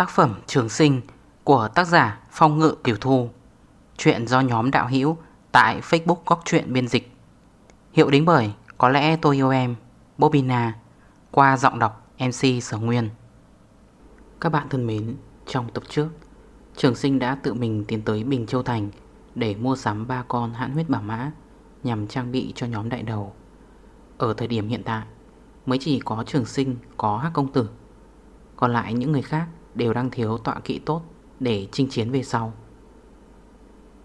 Tác phẩm Trường Sinh của tác giả Phong Ngự Kiều Thu. Chuyện do nhóm đạo hữu tại Facebook Góc Chuyện Biên Dịch. Hiệu đính bởi Có lẽ tôi yêu em Bobina Qua giọng đọc MC Sở Nguyên. Các bạn thân mến, Trong tập trước, Trường Sinh đã tự mình tiến tới Bình Châu Thành Để mua sắm ba con hãn huyết bảo mã Nhằm trang bị cho nhóm đại đầu. Ở thời điểm hiện tại, Mới chỉ có Trường Sinh có hắc công tử, Còn lại những người khác đều đang thiếu tọa kỵ tốt để chinh chiến về sau.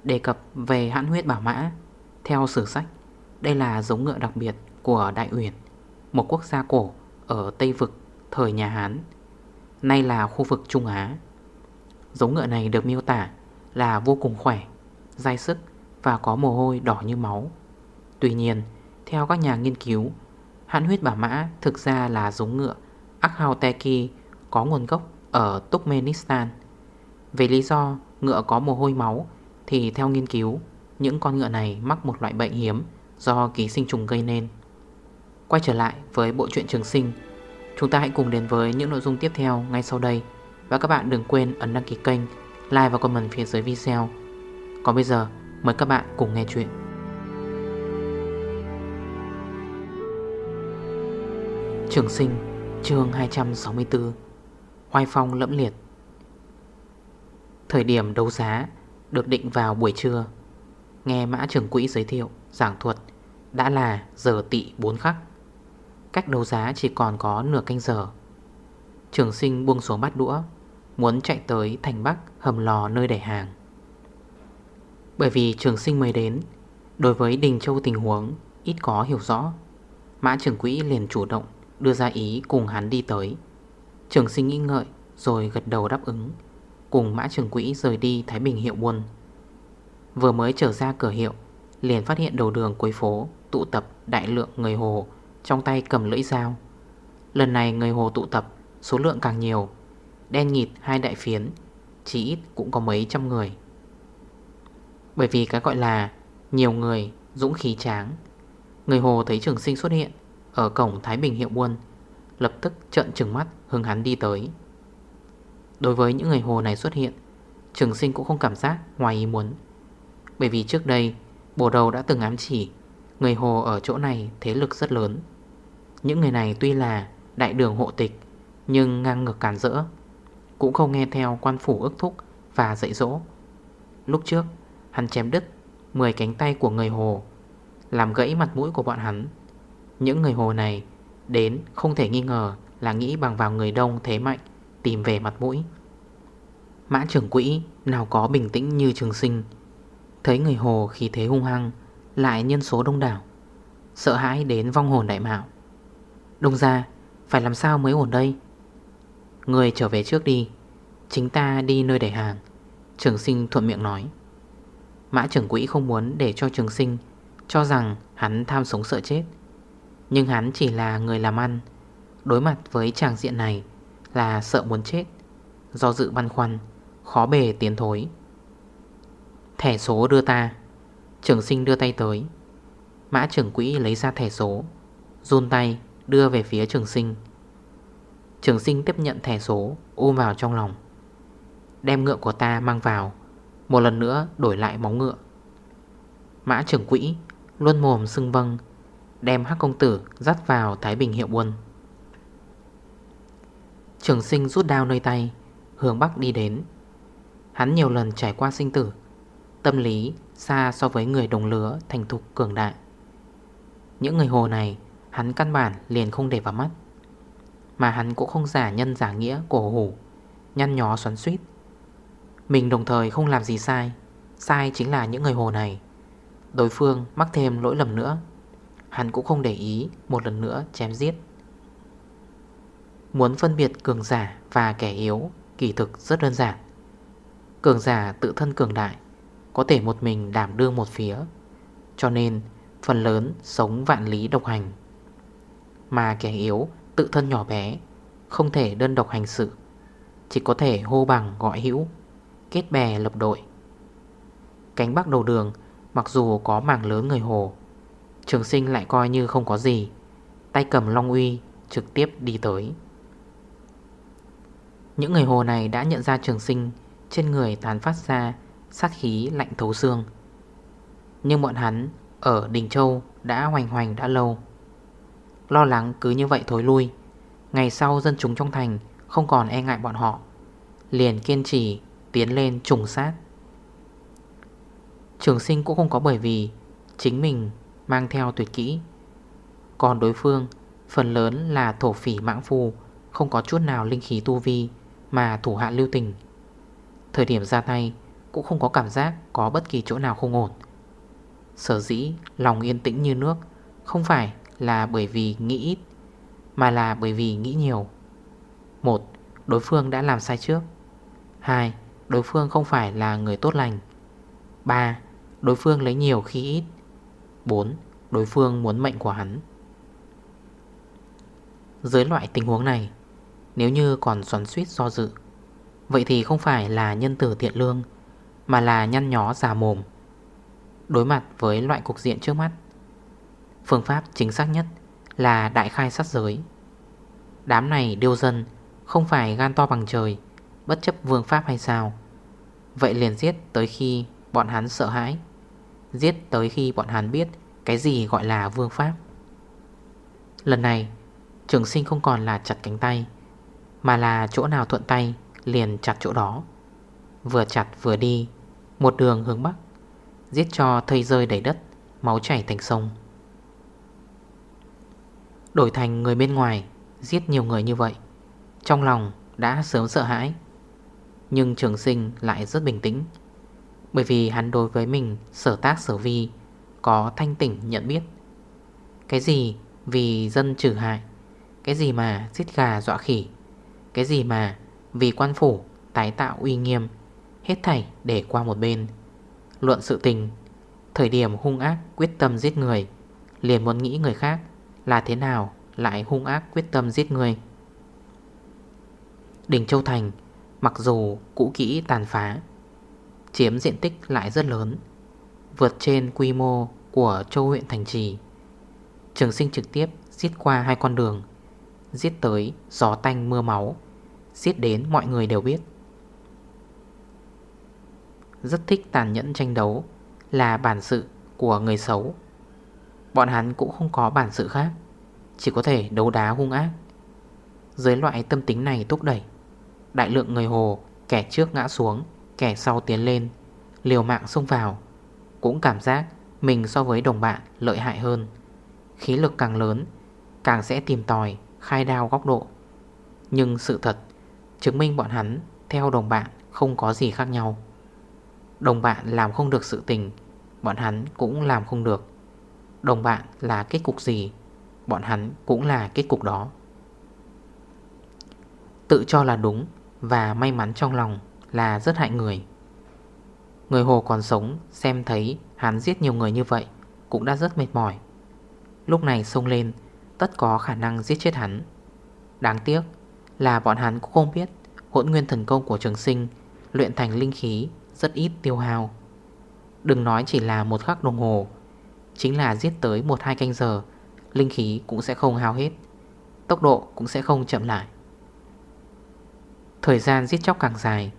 Đề cập về hãn huyết bảo mã, theo sử sách, đây là giống ngựa đặc biệt của Đại Uyển, một quốc gia cổ ở Tây Vực thời nhà Hán, nay là khu vực Trung Á. Giống ngựa này được miêu tả là vô cùng khỏe, dai sức và có mồ hôi đỏ như máu. Tuy nhiên, theo các nhà nghiên cứu, hãn huyết bảo mã thực ra là giống ngựa Akhauteki có nguồn gốc ở Turkmenistan. Về lý do ngựa có mồ hôi máu thì theo nghiên cứu, những con ngựa này mắc một loại bệnh hiếm do ký sinh trùng gây nên. Quay trở lại với bộ truyện trường sinh, chúng ta hãy cùng đến với những nội dung tiếp theo ngay sau đây. Và các bạn đừng quên ấn đăng ký kênh, like và comment phía dưới video. Còn bây giờ, mời các bạn cùng nghe chuyện. Trường sinh, chương 264 oai phong lẫm liệt. Thời điểm đấu giá Được định vào buổi trưa, Nghe mã trưởng quỹ giới thiệu, Giảng thuật, đã là giờ tị 4 khắc. Cách đấu giá chỉ còn có nửa canh giờ. Trường sinh buông xuống bát đũa, Muốn chạy tới thành Bắc hầm lò nơi để hàng. Bởi vì trường sinh mới đến, Đối với Đình Châu tình huống Ít có hiểu rõ, Mã trưởng quỹ liền chủ động Đưa ra ý cùng hắn đi tới. Trường sinh nghĩ ngợi rồi gật đầu đáp ứng. Cùng mã trường quỹ rời đi Thái Bình hiệu buôn. Vừa mới trở ra cửa hiệu, Liền phát hiện đầu đường cuối phố Tụ tập đại lượng người hồ, Trong tay cầm lưỡi dao. Lần này người hồ tụ tập, Số lượng càng nhiều. Đen nhịt hai đại phiến, Chỉ ít cũng có mấy trăm người. Bởi vì cái gọi là Nhiều người, dũng khí tráng, Người hồ thấy trường sinh xuất hiện Ở cổng Thái Bình hiệu buôn, Lập tức trợn trừng mắt, hướng hắn đi tới. Đối với những người hồ này xuất hiện. Trường sinh cũng không cảm giác ngoài ý muốn. Bởi vì trước đây, Bồ đầu đã từng ám chỉ, Người hồ ở chỗ này thế lực rất lớn. Những người này tuy là đại đường hộ tịch, Nhưng ngang ngược cản rỡ, Cũng không nghe theo quan phủ ước thúc Và dạy dỗ. Lúc trước, hắn chém đứt 10 cánh tay của người hồ, Làm gãy mặt mũi của bọn hắn. Những người hồ này Đến không thể nghi ngờ là nghĩ bằng vào người đông thế mạnh. Tìm về mặt mũi. Mã trưởng quỹ nào có bình tĩnh như trường sinh, Thấy người hồ khi thế hung hăng, Lại nhân số đông đảo, Sợ hãi đến vong hồn đại mạo. Đông ra, Phải làm sao mới ổn đây? Người trở về trước đi, Chính ta đi nơi để hàng, Trường sinh thuận miệng nói. Mã trưởng quỹ không muốn để cho trường sinh Cho rằng hắn tham sống sợ chết, Nhưng hắn chỉ là người làm ăn, Đối mặt với tràng diện này là sợ muốn chết. Do dự băn khoăn, Khó bề tiến thối. Thẻ số đưa ta. Trưởng sinh đưa tay tới. Mã trưởng quỹ lấy ra thẻ số, Run tay đưa về phía trường sinh. Trường sinh tiếp nhận thẻ số, Ôm vào trong lòng. Đem ngựa của ta mang vào, Một lần nữa đổi lại móng ngựa. Mã trưởng quỹ Luôn mồm xưng vâng Đem hắc công tử dắt vào Thái Bình hiệu buôn. Trường sinh rút đao nơi tay, Hướng Bắc đi đến. Hắn nhiều lần trải qua sinh tử, Tâm lý xa so với người đồng lứa Thành thục cường đại. Những người hồ này, Hắn căn bản liền không để vào mắt. Mà hắn cũng không giả nhân giả nghĩa cổ hủ, Nhăn nhó xoắn suýt Mình đồng thời không làm gì sai Sai chính là những người hồ này. Đối phương mắc thêm lỗi lầm nữa, Hắn cũng không để ý Một lần nữa chém giết. Muốn phân biệt cường giả và kẻ yếu, Kỳ thực rất đơn giản. Cường giả tự thân cường đại, Có thể một mình đảm đương một phía, Cho nên phần lớn sống vạn lý độc hành. Mà kẻ yếu tự thân nhỏ bé, Không thể đơn độc hành sự, Chỉ có thể hô bằng gọi hữu, Kết bè lập đội. Cánh bắc đầu đường Mặc dù có mảng lớn người hồ, Trường sinh lại coi như không có gì, Tay cầm long uy trực tiếp đi tới. Những người hồ này đã nhận ra trường sinh, Trên người tán phát ra sát khí lạnh thấu xương. Nhưng bọn hắn ở Đình Châu đã hoành hoành đã lâu. Lo lắng cứ như vậy thối lui. Ngày sau dân chúng trong thành Không còn e ngại bọn họ, Liền kiên trì tiến lên trùng sát. Trường sinh cũng không có bởi vì Chính mình mang theo tuyệt kỹ. Còn đối phương, Phần lớn là thổ phỉ mãng phù, Không có chút nào linh khí tu vi. Mà thủ hạ lưu tình. Thời điểm ra tay Cũng không có cảm giác có bất kỳ chỗ nào không ổn. Sở dĩ lòng yên tĩnh như nước Không phải là bởi vì nghĩ ít Mà là bởi vì nghĩ nhiều. Một, đối phương đã làm sai trước. Hai, đối phương không phải là người tốt lành. Ba, đối phương lấy nhiều khi ít. 4. Đối phương muốn mệnh của hắn. Dưới loại tình huống này nếu như còn xoắn suýt do dự. Vậy thì không phải là nhân tử thiện lương, Mà là nhăn nhó già mồm. Đối mặt với loại cục diện trước mắt, Phương pháp chính xác nhất là đại khai sát giới. Đám này điêu dân Không phải gan to bằng trời, Bất chấp vương pháp hay sao? Vậy liền giết tới khi bọn hắn sợ hãi, Giết tới khi bọn hắn biết Cái gì gọi là vương pháp. Lần này, Trường sinh không còn là chặt cánh tay. Mà là chỗ nào thuận tay, Liền chặt chỗ đó. Vừa chặt vừa đi, Một đường hướng bắc, Giết cho thây rơi đầy đất, Máu chảy thành sông. Đổi thành người bên ngoài, Giết nhiều người như vậy, Trong lòng đã sớm sợ hãi. Nhưng trường sinh lại rất bình tĩnh, bởi vì hắn đối với mình sở tác sở vi, Có thanh tỉnh nhận biết. Cái gì vì dân trừ hại, Cái gì mà giết gà dọa khỉ? Cái gì mà? Vì quan phủ, tái tạo uy nghiêm, Hết thảy để qua một bên. Luận sự tình, Thời điểm hung ác quyết tâm giết người, Liền muốn nghĩ người khác Là thế nào lại hung ác quyết tâm giết người. Đình Châu Thành, Mặc dù cũ kỹ tàn phá, Chiếm diện tích lại rất lớn, Vượt trên quy mô của châu huyện Thành Trì. Trường sinh trực tiếp giết qua hai con đường, Giết tới gió tanh mưa máu xiết đến, mọi người đều biết. Rất thích tàn nhẫn tranh đấu Là bản sự của người xấu. Bọn hắn cũng không có bản sự khác, Chỉ có thể đấu đá hung ác. Dưới loại tâm tính này thúc đẩy, Đại lượng người hồ, Kẻ trước ngã xuống, Kẻ sau tiến lên, Liều mạng xông vào, Cũng cảm giác mình so với đồng bạn lợi hại hơn. Khí lực càng lớn, Càng sẽ tìm tòi, Khai đao góc độ. Nhưng sự thật Chứng minh bọn hắn, theo đồng bạn, Không có gì khác nhau. Đồng bạn làm không được sự tình, Bọn hắn cũng làm không được. Đồng bạn là kết cục gì, Bọn hắn cũng là kết cục đó. Tự cho là đúng Và may mắn trong lòng là rất hại người. Người hồ còn sống xem thấy hắn giết nhiều người như vậy Cũng đã rất mệt mỏi. Lúc này xông lên, Tất có khả năng giết chết hắn. Đáng tiếc là bọn hắn cũng không biết. Hỗn nguyên thần công của trường sinh Luyện thành linh khí rất ít tiêu hao. Đừng nói chỉ là một khắc đồng hồ, Chính là giết tới 1-2 canh giờ, Linh khí cũng sẽ không hao hết, Tốc độ cũng sẽ không chậm lại. Thời gian giết chóc càng dài,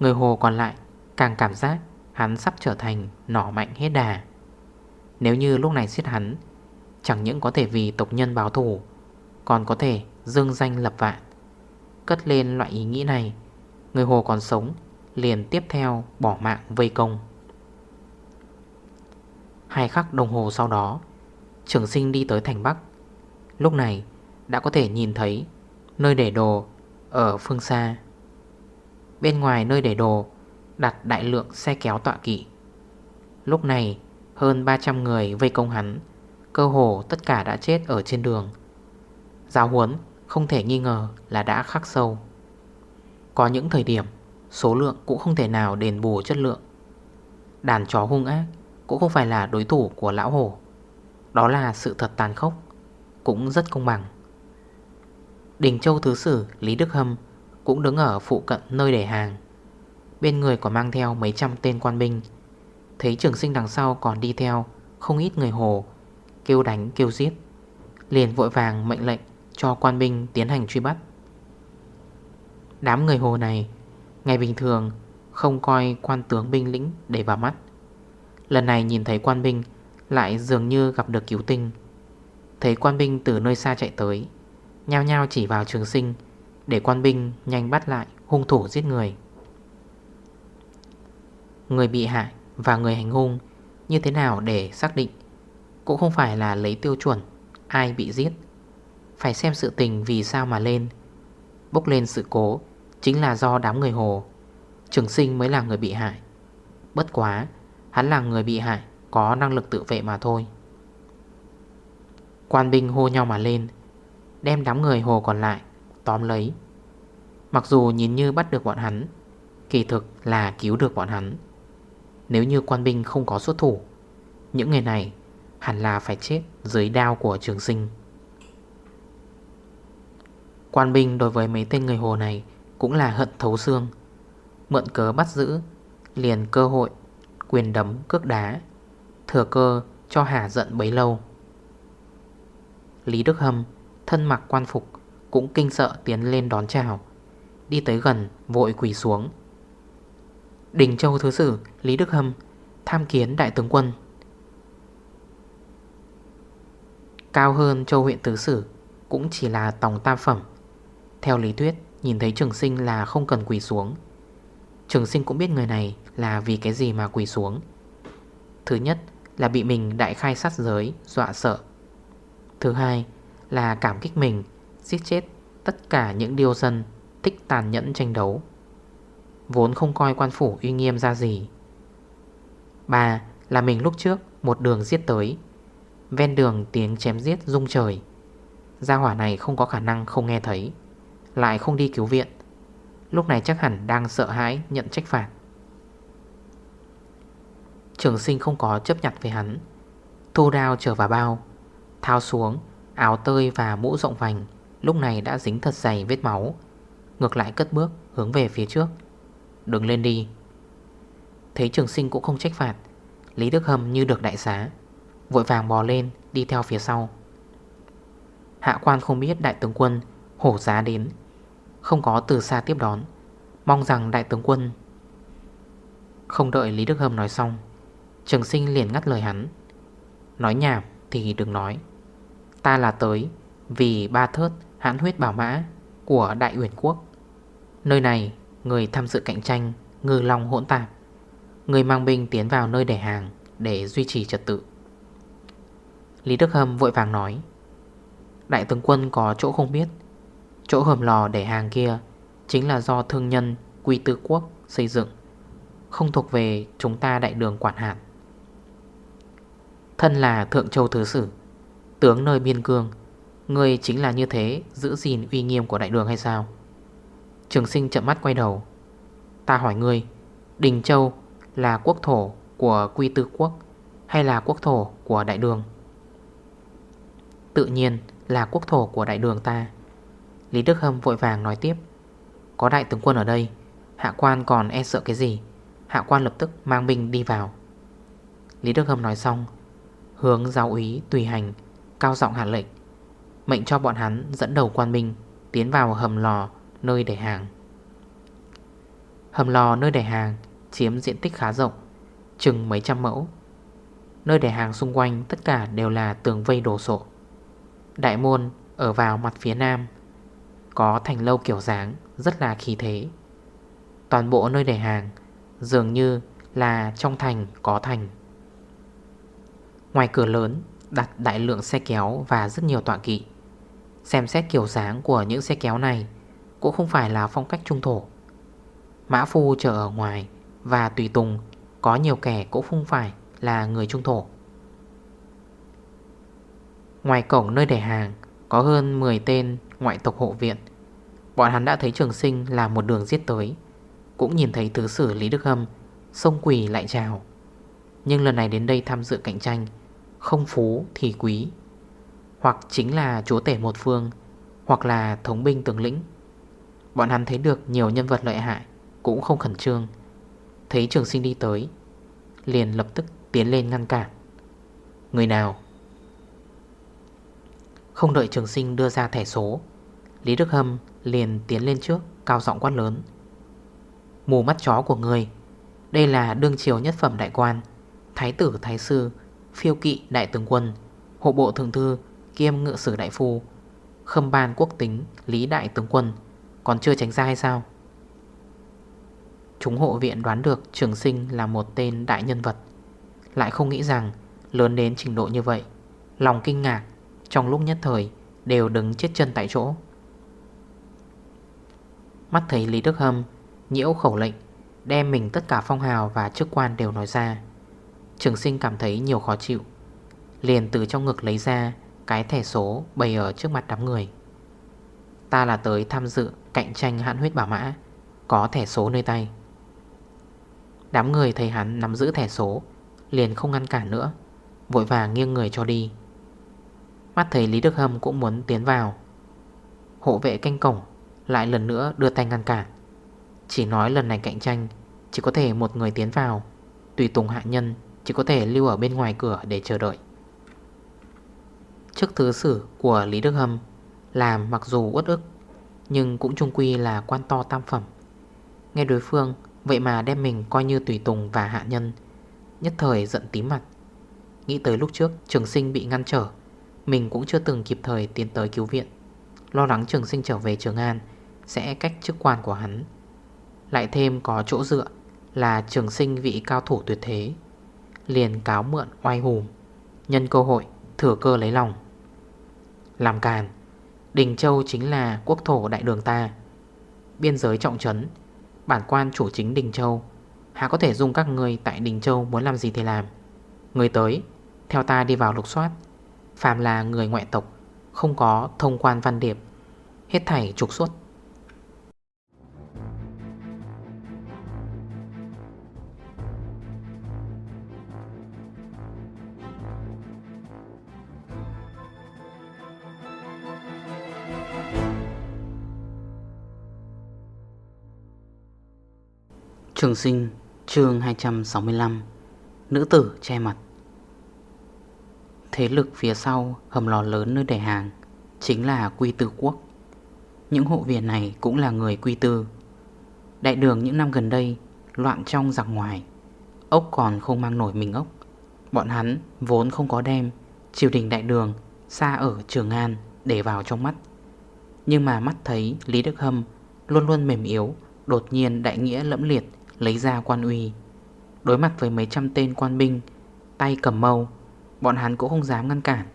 Người hồ còn lại càng cảm giác hắn sắp trở thành nỏ mạnh hết đà. Nếu như lúc này giết hắn, Chẳng những có thể vì tộc nhân báo thù, Còn có thể dương danh lập vạn. Cất lên loại ý nghĩ này. Người hồ còn sống, Liền tiếp theo bỏ mạng vây công. Hai khắc đồng hồ sau đó, Trường sinh đi tới thành Bắc. Lúc này, đã có thể nhìn thấy Nơi để đồ Ở phương xa. Bên ngoài nơi để đồ, Đặt đại lượng xe kéo tọa kỵ. Lúc này, hơn 300 người vây công hắn. Cơ hồ tất cả đã chết ở trên đường. Giáo huấn không thể nghi ngờ là đã khắc sâu. Có những thời điểm, Số lượng cũng không thể nào đền bù chất lượng. Đàn chó hung ác Cũng không phải là đối thủ của lão hổ. Đó là sự thật tàn khốc, Cũng rất công bằng. Đình Châu Thứ Sử Lý Đức Hâm Cũng đứng ở phụ cận nơi để hàng. Bên người còn mang theo mấy trăm tên quan binh. Thấy trường sinh đằng sau còn đi theo Không ít người hồ, Kêu đánh, kêu giết, Liền vội vàng mệnh lệnh cho quan binh tiến hành truy bắt. Đám người hồ này, Ngày bình thường, không coi quan tướng binh lĩnh để vào mắt. Lần này nhìn thấy quan binh Lại dường như gặp được cứu tinh. Thấy quan binh từ nơi xa chạy tới, Nhao nhao chỉ vào trường sinh Để quan binh nhanh bắt lại hung thủ giết người. Người bị hại và người hành hung Như thế nào để xác định? Cũng không phải là lấy tiêu chuẩn, Ai bị giết. Phải xem sự tình vì sao mà lên. Bốc lên sự cố, Chính là do đám người hồ. Trường sinh mới là người bị hại. Bất quá, Hắn là người bị hại, Có năng lực tự vệ mà thôi. Quan binh hô nhau mà lên, Đem đám người hồ còn lại, Tóm lấy. Mặc dù nhìn như bắt được bọn hắn, Kỳ thực là cứu được bọn hắn. Nếu như quan binh không có xuất thủ, Những người này Hẳn là phải chết dưới đao của trường sinh. Quan binh đối với mấy tên người hồ này Cũng là hận thấu xương. Mượn cớ bắt giữ, Liền cơ hội, Quyền đấm, cước đá, Thừa cơ cho hà giận bấy lâu. Lý Đức Hâm, Thân mặc quan phục, Cũng kinh sợ tiến lên đón chào, Đi tới gần, vội quỳ xuống. Đình Châu Thứ Sử Lý Đức Hâm Tham kiến Đại tướng quân. Cao hơn Châu huyện Thứ Sử Cũng chỉ là tòng tam phẩm. Theo lý thuyết, Nhìn thấy trường sinh là không cần quỳ xuống. Trường sinh cũng biết người này Là vì cái gì mà quỳ xuống. Thứ nhất là bị mình đại khai sát giới, Dọa sợ. Thứ hai là cảm kích mình, Giết chết tất cả những điều dân Thích tàn nhẫn tranh đấu. Vốn không coi quan phủ uy nghiêm ra gì. Ba là mình lúc trước Một đường giết tới, Ven đường tiếng chém giết rung trời. Gia hỏa này không có khả năng không nghe thấy. Lại không đi cứu viện. Lúc này chắc hẳn đang sợ hãi nhận trách phạt. Trường sinh không có chấp nhặt với hắn. Thu đao trở vào bao, Thao xuống, Áo tơi và mũ rộng vành, Lúc này đã dính thật dày vết máu. Ngược lại cất bước hướng về phía trước. Đừng lên đi. Thấy trường sinh cũng không trách phạt, Lý Đức Hâm như được đại xá, Vội vàng bò lên đi theo phía sau. Hạ quan không biết đại tướng quân Hổ giá đến. Không có từ xa tiếp đón. Mong rằng đại tướng quân Không đợi Lý Đức Hâm nói xong, Trường sinh liền ngắt lời hắn. Nói nhảm thì đừng nói. Ta là tới Vì ba thớt hãn huyết bảo mã Của Đại Uyển Quốc. Nơi này người tham dự cạnh tranh Ngư long hỗn tạp. Người mang binh tiến vào nơi để hàng Để duy trì trật tự. Lý Đức Hâm vội vàng nói, Đại tướng quân có chỗ không biết. Chỗ hầm lò để hàng kia Chính là do thương nhân Quy Tư Quốc xây dựng. Không thuộc về chúng ta đại đường quản hạt. Thân là Thượng Châu Thứ Sử, Tướng nơi biên cương Người chính là như thế Giữ gìn uy nghiêm của đại đường hay sao? Trường sinh chậm mắt quay đầu. Ta hỏi ngươi, Đình Châu là quốc thổ của Quy Tư Quốc Hay là quốc thổ của đại đường? Tự nhiên là quốc thổ của đại đường ta. Lý Đức Hâm vội vàng nói tiếp. Có đại tướng quân ở đây, Hạ quan còn e sợ cái gì? Hạ quan lập tức mang binh đi vào. Lý Đức Hâm nói xong, Hướng giáo úy tùy hành, Cao giọng hạ lệnh, Mệnh cho bọn hắn dẫn đầu quan binh Tiến vào hầm lò nơi để hàng. Hầm lò nơi để hàng Chiếm diện tích khá rộng, Chừng mấy trăm mẫu. Nơi để hàng xung quanh tất cả đều là tường vây đồ sộ. Đại môn ở vào mặt phía nam có thành lâu kiểu dáng, Rất là khí thế. Toàn bộ nơi để hàng Dường như là trong thành, có thành. Ngoài cửa lớn, đặt đại lượng xe kéo và rất nhiều tọa kỵ. Xem xét kiểu dáng của những xe kéo này Cũng không phải là phong cách trung thổ. Mã phu chờ ở ngoài Và tùy tùng, Có nhiều kẻ cũng không phải là người trung thổ. Ngoài cổng nơi để hàng, Có hơn 10 tên ngoại tộc hộ viện. Bọn hắn đã thấy trường sinh là một đường giết tới. Cũng nhìn thấy thứ sử Lý Đức Hâm, Sông quỳ lại chào. Nhưng lần này đến đây tham dự cạnh tranh, Không phú thì quý. Hoặc chính là chúa tể một phương, Hoặc là thống binh tướng lĩnh. Bọn hắn thấy được nhiều nhân vật lợi hại, Cũng không khẩn trương. Thấy trường sinh đi tới, Liền lập tức tiến lên ngăn cản. Người nào? Không đợi trường sinh đưa ra thẻ số Lý Đức Hâm liền tiến lên trước, Cao giọng quát lớn. Mù mắt chó của người, Đây là đương triều nhất phẩm đại quan, Thái tử, thái sư, Phiêu kỵ đại tướng quân, Hộ bộ thượng thư, Kiêm ngự sử đại phu, Khâm ban quốc tính, Lý đại tướng quân, Còn chưa tránh ra hay sao? Chúng hộ viện đoán được trường sinh là một tên đại nhân vật, Lại không nghĩ rằng Lớn đến trình độ như vậy, Lòng kinh ngạc, Trong lúc nhất thời Đều đứng chết chân tại chỗ. Mắt thấy Lý Đức Hâm Nhiễu khẩu lệnh, Đem mình tất cả phong hào và chức quan đều nói ra. Trường sinh cảm thấy nhiều khó chịu, Liền từ trong ngực lấy ra Cái thẻ số bày ở trước mặt đám người. Ta là tới tham dự Cạnh tranh hãn huyết bảo mã, Có thẻ số nơi tay. Đám người thấy hắn nắm giữ thẻ số, Liền không ngăn cản nữa, Vội vàng nghiêng người cho đi. Mắt thấy Lý Đức Hâm cũng muốn tiến vào. Hộ vệ canh cổng lại lần nữa đưa tay ngăn cản. Chỉ nói lần này cạnh tranh, Chỉ có thể một người tiến vào. Tùy tùng hạ nhân, Chỉ có thể lưu ở bên ngoài cửa để chờ đợi. Trước thứ sử của Lý Đức Hâm Làm mặc dù uất ức, Nhưng cũng trung quy là quan to tam phẩm. Nghe đối phương, Vậy mà đem mình coi như tùy tùng và hạ nhân, Nhất thời giận tím mặt. Nghĩ tới lúc trước trường sinh bị ngăn trở, Mình cũng chưa từng kịp thời tiến tới cứu viện. Lo lắng trường sinh trở về Trường An sẽ cách chức quan của hắn. Lại thêm có chỗ dựa Là trường sinh vị cao thủ tuyệt thế, Liền cáo mượn oai hùm Nhân cơ hội thừa cơ lấy lòng. Làm càn, Đình Châu chính là quốc thổ đại đường ta. Biên giới trọng trấn, Bản quan chủ chính Đình Châu hạ có thể dùng các người tại Đình Châu muốn làm gì thì làm. Người tới, Theo ta đi vào lục soát. Phàm là người ngoại tộc, Không có thông quan văn điệp, Hết thảy trục xuất. Trường sinh, chương 265 Nữ tử che mặt. Thế lực phía sau hầm lò lớn nơi để hàng Chính là Quy Tư Quốc. Những hộ viện này cũng là người Quy Tư. Đại đường những năm gần đây Loạn trong giặc ngoài, Ốc còn không mang nổi mình ốc. Bọn hắn vốn không có đem Triều đình đại đường Xa ở Trường An để vào trong mắt. Nhưng mà mắt thấy Lý Đức Hâm Luôn luôn mềm yếu, Đột nhiên đại nghĩa lẫm liệt Lấy ra quan uy. Đối mặt với mấy trăm tên quan binh, Tay cầm mâu, Bọn hắn cũng không dám ngăn cản.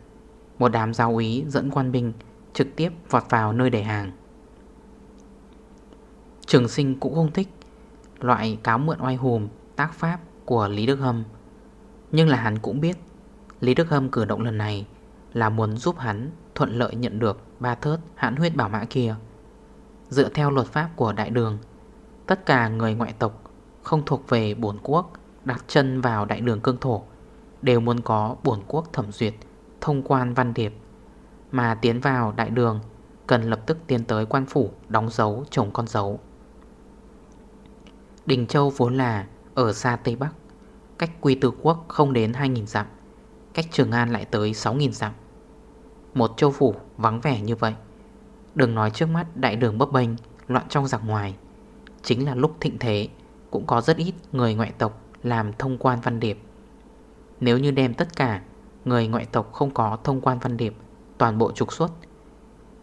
Một đám giáo úy dẫn quan binh Trực tiếp vọt vào nơi để hàng. Trường sinh cũng không thích Loại cáo mượn oai hùm, Tác pháp của Lý Đức Hâm. Nhưng là hắn cũng biết, Lý Đức Hâm cử động lần này Là muốn giúp hắn thuận lợi nhận được Ba thớt hãn huyết bảo mã kia. Dựa theo luật pháp của đại đường, Tất cả người ngoại tộc không thuộc về bổn quốc, Đặt chân vào đại đường cương thổ, Đều muốn có bổn quốc thẩm duyệt, Thông quan văn điệp. Mà tiến vào đại đường, Cần lập tức tiến tới quan phủ Đóng dấu trồng con dấu. Đình Châu vốn là Ở xa Tây Bắc, Cách quy tư quốc không đến 2.000 dặm, Cách Trường An lại tới 6.000 dặm. Một châu phủ vắng vẻ như vậy. Đừng nói trước mắt đại đường bấp bênh, Loạn trong giặc ngoài, Chính là lúc thịnh thế. Cũng có rất ít người ngoại tộc Làm thông quan văn điệp. Nếu như đem tất cả Người ngoại tộc không có thông quan văn điệp Toàn bộ trục xuất,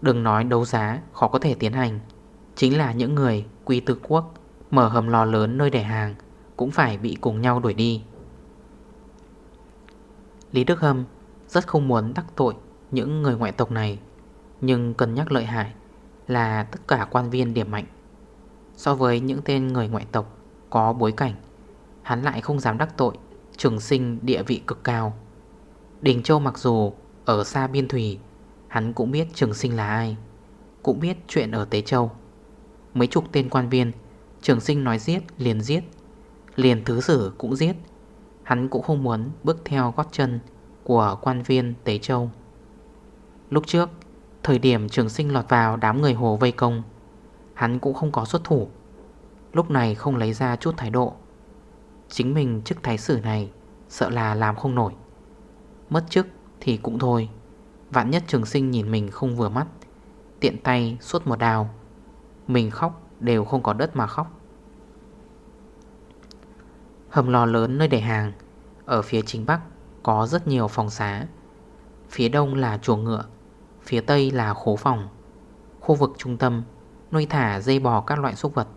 Đừng nói đấu giá khó có thể tiến hành, Chính là những người quy tư quốc Mở hầm lò lớn nơi để hàng Cũng phải bị cùng nhau đuổi đi. Lý Đức Hâm rất không muốn đắc tội những người ngoại tộc này, Nhưng cần nhắc lợi hại là tất cả quan viên điểm mạnh. So với những tên người ngoại tộc có bối cảnh. Hắn lại không dám đắc tội, Trường sinh địa vị cực cao. Đình Châu mặc dù ở xa biên thủy Hắn cũng biết trường sinh là ai, Cũng biết chuyện ở Tế Châu. Mấy chục tên quan viên, Trường sinh nói giết, liền giết, Liền thứ sử cũng giết. Hắn cũng không muốn bước theo gót chân Của quan viên Tế Châu. Lúc trước, Thời điểm trường sinh lọt vào đám người hồ vây công, Hắn cũng không có xuất thủ. Lúc này không lấy ra chút thái độ. Chính mình chức thái sử này, Sợ là làm không nổi. Mất chức thì cũng thôi. Vạn nhất trường sinh nhìn mình không vừa mắt, Tiện tay suốt một đào. Mình khóc đều không có đất mà khóc. Hầm lò lớn nơi để hàng, Ở phía chính bắc có rất nhiều phòng xá. Phía đông là chuồng ngựa, Phía tây là khố phòng. Khu vực trung tâm, Nuôi thả dây bò các loại súc vật.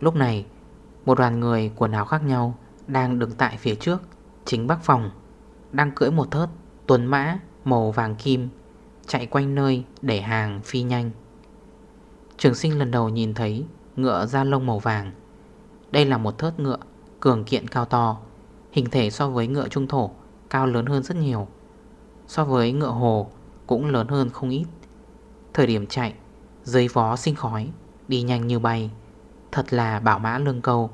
Lúc này, Một đoàn người quần áo khác nhau Đang đứng tại phía trước, Chính bắc phòng, Đang cưỡi một thớt tuần mã màu vàng kim Chạy quanh nơi để hàng phi nhanh. Trường sinh lần đầu nhìn thấy Ngựa da lông màu vàng. Đây là một thớt ngựa Cường kiện cao to, Hình thể so với ngựa trung thổ Cao lớn hơn rất nhiều. So với ngựa hồ cũng lớn hơn không ít. Thời điểm chạy Dưới vó sinh khói, Đi nhanh như bay. Thật là bảo mã lương câu,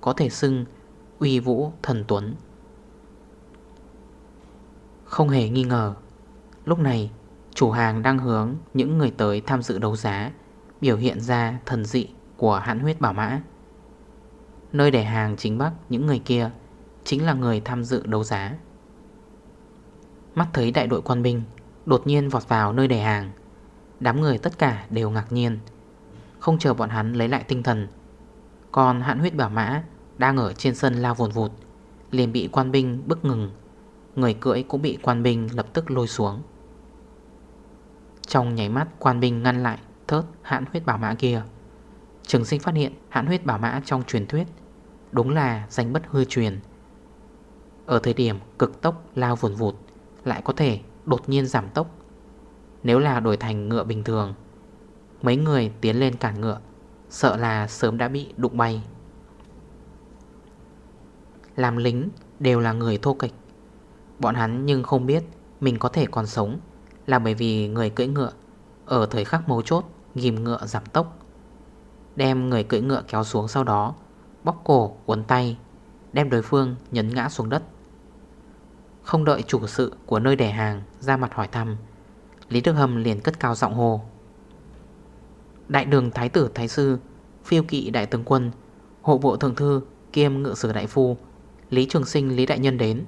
Có thể xưng uy vũ thần tuấn. Không hề nghi ngờ, Lúc này, chủ hàng đang hướng những người tới tham dự đấu giá, Biểu hiện ra thần dị của hãn huyết bảo mã. Nơi để hàng chính bắc những người kia Chính là người tham dự đấu giá. Mắt thấy đại đội quân binh Đột nhiên vọt vào nơi để hàng, Đám người tất cả đều ngạc nhiên. Không chờ bọn hắn lấy lại tinh thần. Còn hạn huyết bảo mã Đang ở trên sân lao vồn vụt, Liền bị quan binh bức ngừng. Người cưỡi cũng bị quan binh lập tức lôi xuống. Trong nháy mắt, quan binh ngăn lại Thớt hạn huyết bảo mã kia. Trường sinh phát hiện hạn huyết bảo mã trong truyền thuyết Đúng là danh bất hư truyền. Ở thời điểm cực tốc lao vồn vụt, Lại có thể đột nhiên giảm tốc. Nếu là đổi thành ngựa bình thường Mấy người tiến lên cản ngựa, Sợ là sớm đã bị đụng bay. Làm lính đều là người thô kịch Bọn hắn nhưng không biết Mình có thể còn sống Là bởi vì người cưỡi ngựa Ở thời khắc mấu chốt Ghim ngựa giảm tốc. Đem người cưỡi ngựa kéo xuống sau đó Bóc cổ, uốn tay, Đem đối phương nhấn ngã xuống đất. Không đợi chủ sự của nơi đẻ hàng Ra mặt hỏi thăm, Lý Đức Hâm liền cất cao giọng hồ Đại đường Thái tử Thái Sư, Phiêu kỵ Đại tướng Quân, Hộ bộ Thượng Thư, Kiêm Ngự Sử Đại Phu, Lý Trường Sinh, Lý Đại Nhân đến.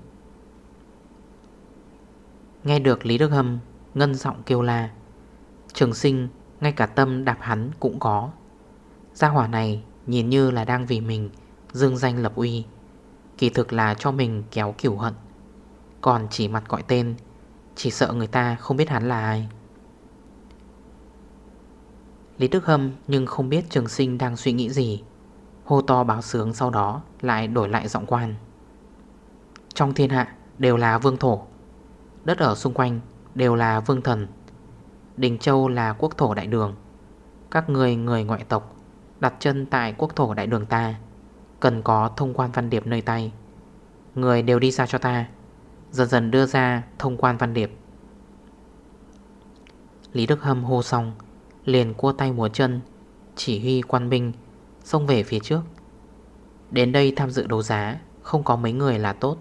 Nghe được Lý Đức Hâm Ngân giọng kêu la, Trường Sinh, ngay cả tâm đạp hắn cũng có. Gia hỏa này nhìn như là đang vì mình Dương danh lập uy, Kỳ thực là cho mình kéo kiểu hận. Còn chỉ mặt gọi tên, Chỉ sợ người ta không biết hắn là ai. Lý Đức Hâm nhưng không biết trường sinh đang suy nghĩ gì. Hô to báo sướng sau đó Lại đổi lại giọng quan. Trong thiên hạ đều là vương thổ, Đất ở xung quanh đều là vương thần. Đình Châu là quốc thổ đại đường. Các người người ngoại tộc Đặt chân tại quốc thổ đại đường ta, Cần có thông quan văn điệp nơi tay. Người đều đi ra cho ta, Dần dần đưa ra thông quan văn điệp. Lý Đức Hâm hô xong Liền cua tay múa chân, Chỉ huy quan binh, Xông về phía trước. Đến đây tham dự đấu giá, Không có mấy người là tốt,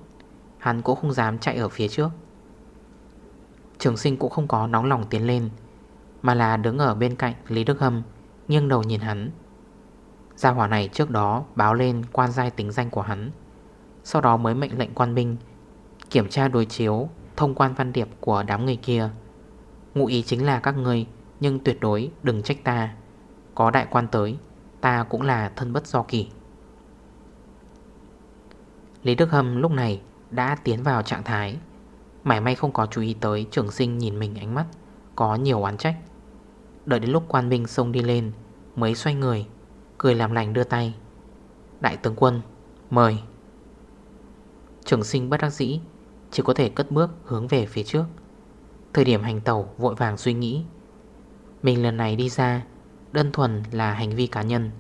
Hắn cũng không dám chạy ở phía trước. Trường sinh cũng không có nóng lòng tiến lên, Mà là đứng ở bên cạnh Lý Đức Hâm, Nghiêng đầu nhìn hắn. Gia hỏa này trước đó báo lên quan giai tính danh của hắn, Sau đó mới mệnh lệnh quan binh Kiểm tra đối chiếu Thông quan văn điệp của đám người kia. Ngụ ý chính là các người nhưng tuyệt đối đừng trách ta. Có đại quan tới, Ta cũng là thân bất do kỳ Lý Đức Hâm lúc này đã tiến vào trạng thái. Mãi may không có chú ý tới trường sinh nhìn mình ánh mắt, Có nhiều oán trách. Đợi đến lúc quan binh sông đi lên, Mới xoay người, Cười làm lành đưa tay. Đại tướng quân, Mời. Trường sinh bất đắc dĩ, Chỉ có thể cất bước hướng về phía trước. Thời điểm hành tàu vội vàng suy nghĩ mình lần này đi ra, Đơn thuần là hành vi cá nhân.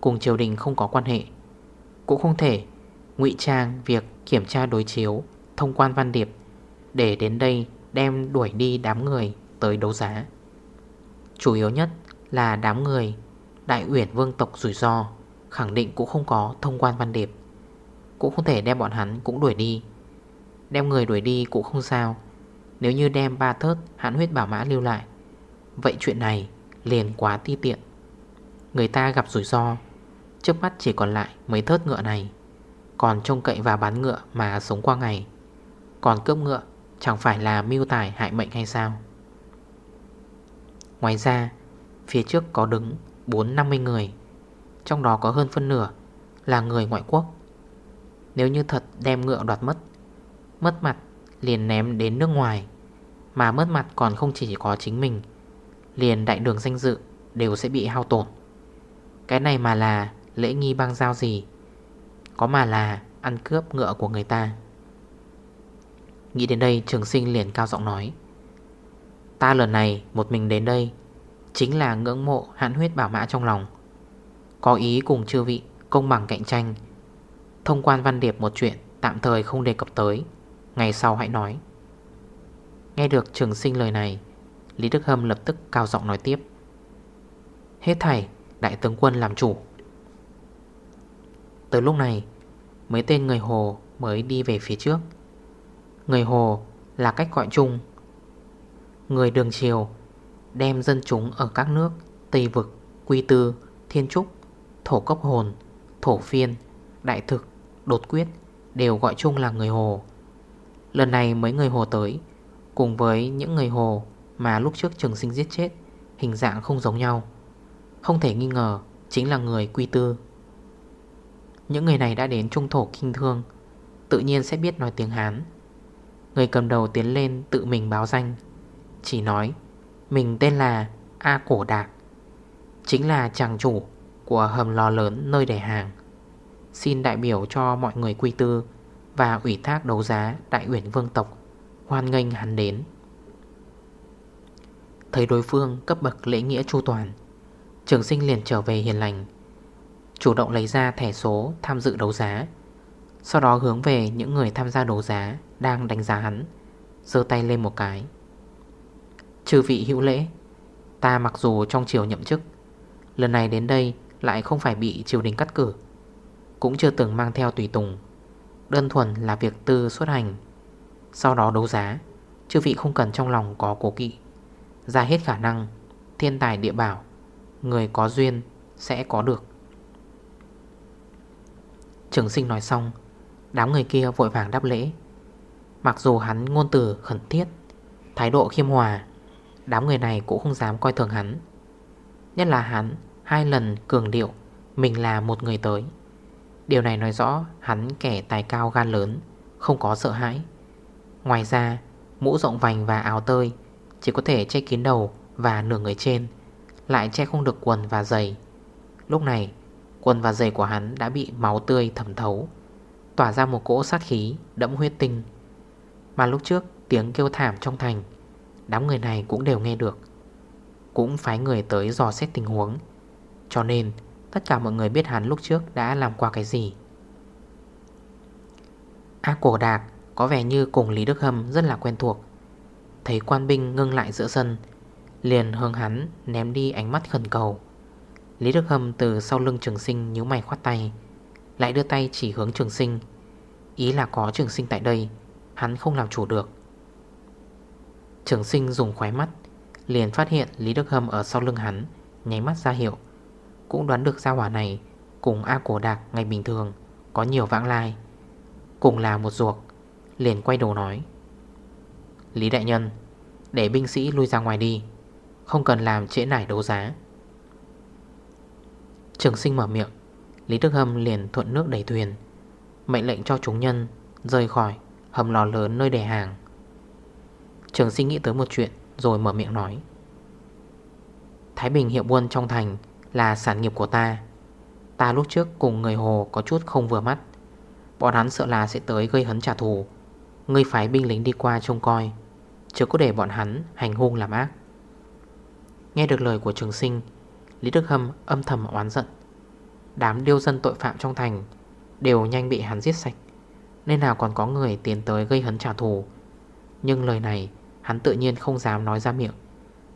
Cùng triều đình không có quan hệ. Cũng không thể ngụy trang việc kiểm tra đối chiếu Thông quan văn điệp Để đến đây đem đuổi đi đám người tới đấu giá. Chủ yếu nhất là đám người Đại uyển vương tộc rủi ro, Khẳng định cũng không có thông quan văn điệp. Cũng không thể đem bọn hắn cũng đuổi đi. Đem người đuổi đi cũng không sao. Nếu như đem ba thớt hãn huyết bảo mã lưu lại Vậy chuyện này liền quá ti tiện. Người ta gặp rủi ro, Trước mắt chỉ còn lại mấy thớt ngựa này. Còn trông cậy và bán ngựa mà sống qua ngày. Còn cướp ngựa Chẳng phải là mưu tài hại mệnh hay sao? Ngoài ra, Phía trước có đứng 4-50 người, Trong đó có hơn phân nửa Là người ngoại quốc. Nếu như thật đem ngựa đoạt mất Mất mặt liền ném đến nước ngoài, Mà mất mặt còn không chỉ có chính mình Liền đại đường danh dự Đều sẽ bị hao tổn. Cái này mà là lễ nghi băng giao gì? Có mà là ăn cướp ngựa của người ta. Nghĩ đến đây, trường sinh liền cao giọng nói, Ta lần này một mình đến đây Chính là ngưỡng mộ hãn huyết bảo mã trong lòng. Có ý cùng chư vị công bằng cạnh tranh, Thông quan văn điệp một chuyện tạm thời không đề cập tới, Ngày sau hãy nói. Nghe được trường sinh lời này Lý Đức Hâm lập tức cao giọng nói tiếp. Hết thảy Đại tướng quân làm chủ. Từ lúc này Mấy tên người Hồ mới đi về phía trước. Người Hồ là cách gọi chung. Người đường triều Đem dân chúng ở các nước Tây Vực, Quy Tư, Thiên Trúc Thổ Cốc Hồn, Thổ Phiên, Đại Thực, Đột Quyết Đều gọi chung là người Hồ. Lần này mấy người Hồ tới Cùng với những người Hồ mà lúc trước trường sinh giết chết, Hình dạng không giống nhau. Không thể nghi ngờ, chính là người Quy Tư. Những người này đã đến Trung Thổ Kinh Thương, Tự nhiên sẽ biết nói tiếng Hán. Người cầm đầu tiến lên tự mình báo danh, Chỉ nói, Mình tên là A Cổ Đạc, Chính là chàng chủ Của hầm lò lớn nơi để hàng. Xin đại biểu cho mọi người quy tư Và ủy thác đấu giá Đại uyển vương tộc, Hoan nghênh hắn đến. Thấy đối phương cấp bậc lễ nghĩa chu toàn. Trường sinh liền trở về hiền lành, Chủ động lấy ra thẻ số tham dự đấu giá. Sau đó hướng về những người tham gia đấu giá Đang đánh giá hắn Dơ tay lên một cái. Trừ vị hữu lễ, Ta mặc dù trong triều nhậm chức, Lần này đến đây lại không phải bị triều đình cắt cử, Cũng chưa từng mang theo tùy tùng, Đơn thuần là việc tư xuất hành. Sau đó đấu giá, Chư vị không cần trong lòng có cố kỵ. Ra hết khả năng, Thiên tài địa bảo, Người có duyên sẽ có được. Trường sinh nói xong, Đám người kia vội vàng đáp lễ. Mặc dù hắn ngôn từ khẩn thiết, Thái độ khiêm hòa, Đám người này cũng không dám coi thường hắn. Nhất là hắn Hai lần cường điệu, Mình là một người tới. Điều này nói rõ hắn kẻ tài cao gan lớn, Không có sợ hãi. Ngoài ra, mũ rộng vành và áo tơi chỉ có thể che kín đầu và nửa người trên, Lại che không được quần và giày. Lúc này, Quần và giày của hắn đã bị máu tươi thẩm thấu, Tỏa ra một cỗ sát khí Đẫm huyết tinh. Mà lúc trước, tiếng kêu thảm trong thành, Đám người này cũng đều nghe được, Cũng phái người tới dò xét tình huống. Cho nên, Tất cả mọi người biết hắn lúc trước đã làm qua cái gì. A cổ đạc Có vẻ như cùng Lý Đức Hâm rất là quen thuộc. Thấy quan binh ngưng lại giữa sân, Liền hướng hắn ném đi ánh mắt khẩn cầu. Lý Đức Hâm từ sau lưng trường sinh nhíu mày khoát tay, Lại đưa tay chỉ hướng trường sinh. Ý là có trường sinh tại đây, Hắn không làm chủ được. Trường sinh dùng khóe mắt, Liền phát hiện Lý Đức Hâm ở sau lưng hắn, Nháy mắt ra hiệu. Cũng đoán được gia hỏa này Cùng A Cổ Đạc ngày bình thường, Có nhiều vãng lai. Cùng là một ruột, Liền quay đầu nói. Lý Đại Nhân, Để binh sĩ lui ra ngoài đi, Không cần làm trễ nải đấu giá. Trường sinh mở miệng, Lý Đức Hâm liền thuận nước đẩy thuyền, Mệnh lệnh cho chúng nhân Rời khỏi hầm lò lớn nơi để hàng. Trường sinh nghĩ tới một chuyện Rồi mở miệng nói, Thái Bình hiệu buôn trong thành Là sản nghiệp của ta. Ta lúc trước cùng người Hồ có chút không vừa mắt. Bọn hắn sợ là sẽ tới gây hấn trả thù. Ngươi phái binh lính đi qua trông coi. Chứ có để bọn hắn hành hung làm ác. Nghe được lời của trường sinh, Lý Đức Hâm âm thầm oán giận. Đám điêu dân tội phạm trong thành Đều nhanh bị hắn giết sạch Nên nào còn có người tiến tới gây hấn trả thù. Nhưng lời này, Hắn tự nhiên không dám nói ra miệng,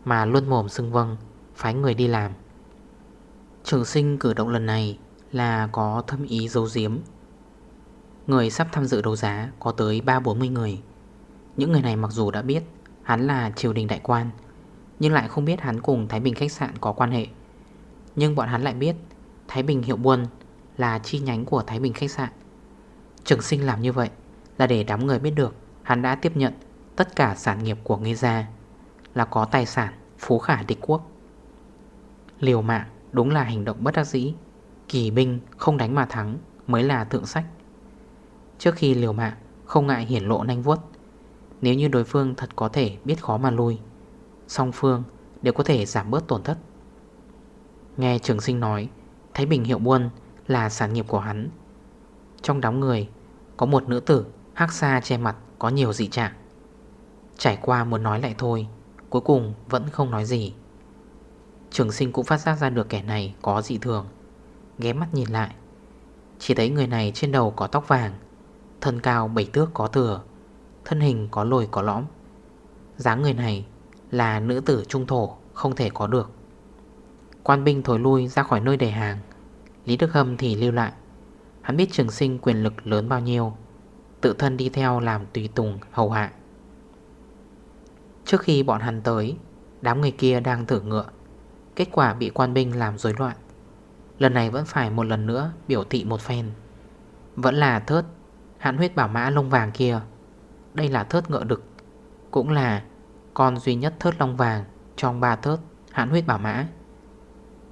Mà luôn mồm xưng vâng Phái người đi làm. Trường sinh cử động lần này Là có thâm ý dấu diếm Người sắp tham dự đấu giá Có tới 3-40 người. Những người này mặc dù đã biết Hắn là triều đình đại quan, Nhưng lại không biết hắn cùng Thái Bình khách sạn có quan hệ. Nhưng bọn hắn lại biết Thái Bình hiệu buôn Là chi nhánh của Thái Bình khách sạn. Trường sinh làm như vậy Là để đám người biết được Hắn đã tiếp nhận tất cả sản nghiệp của Nghê Gia Là có tài sản Phú khả địch quốc. Liều mạng đúng là hành động bất đắc dĩ, Kỳ binh không đánh mà thắng Mới là thượng sách. Trước khi liều mạng, Không ngại hiển lộ nanh vuốt. Nếu như đối phương thật có thể biết khó mà lui Song phương đều có thể giảm bớt tổn thất. Nghe trường sinh nói, Thái Bình hiệu buôn là sản nghiệp của hắn. Trong đám người, Có một nữ tử hắc xa che mặt Có nhiều dị trạng. Trải qua muốn nói lại thôi, Cuối cùng vẫn không nói gì. Trường sinh cũng phát giác ra được kẻ này có dị thường, Ghé mắt nhìn lại. Chỉ thấy người này trên đầu có tóc vàng, Thân cao bảy thước có thừa Thân hình có lồi có lõm. Dáng người này là nữ tử trung thổ, Không thể có được. Quan binh thổi lui ra khỏi nơi để hàng. Lý Đức Hâm thì lưu lại. Hắn biết trường sinh quyền lực lớn bao nhiêu, Tự thân đi theo làm tùy tùng, hầu hạ. Trước khi bọn hắn tới, Đám người kia đang thử ngựa. Kết quả bị quan binh làm rối loạn. Lần này vẫn phải một lần nữa biểu thị một phen. Vẫn là thớt, Hạn huyết bảo mã lông vàng kia đây là thớt ngựa đực, Cũng là con duy nhất thớt long vàng Trong ba thớt hãn huyết bảo mã.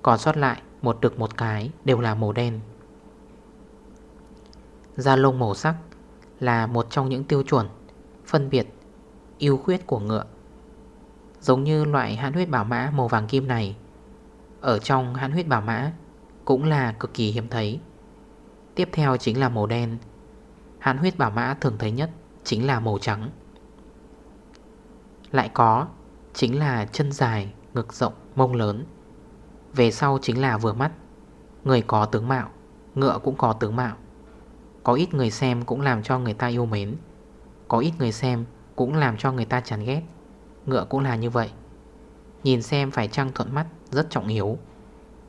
Còn sót lại một đực một cái Đều là màu đen. Da lông màu sắc Là một trong những tiêu chuẩn Phân biệt ưu khuyết của ngựa. Giống như loại hãn huyết bảo mã màu vàng kim này, Ở trong hãn huyết bảo mã Cũng là cực kỳ hiếm thấy. Tiếp theo chính là màu đen. Hãn huyết bảo mã thường thấy nhất Chính là màu trắng. Lại có Chính là chân dài, ngực rộng, mông lớn. Về sau chính là vừa mắt. Người có tướng mạo Ngựa cũng có tướng mạo. Có ít người xem cũng làm cho người ta yêu mến. Có ít người xem cũng làm cho người ta chán ghét. Ngựa cũng là như vậy. Nhìn xem phải trăng thuận mắt rất trọng yếu.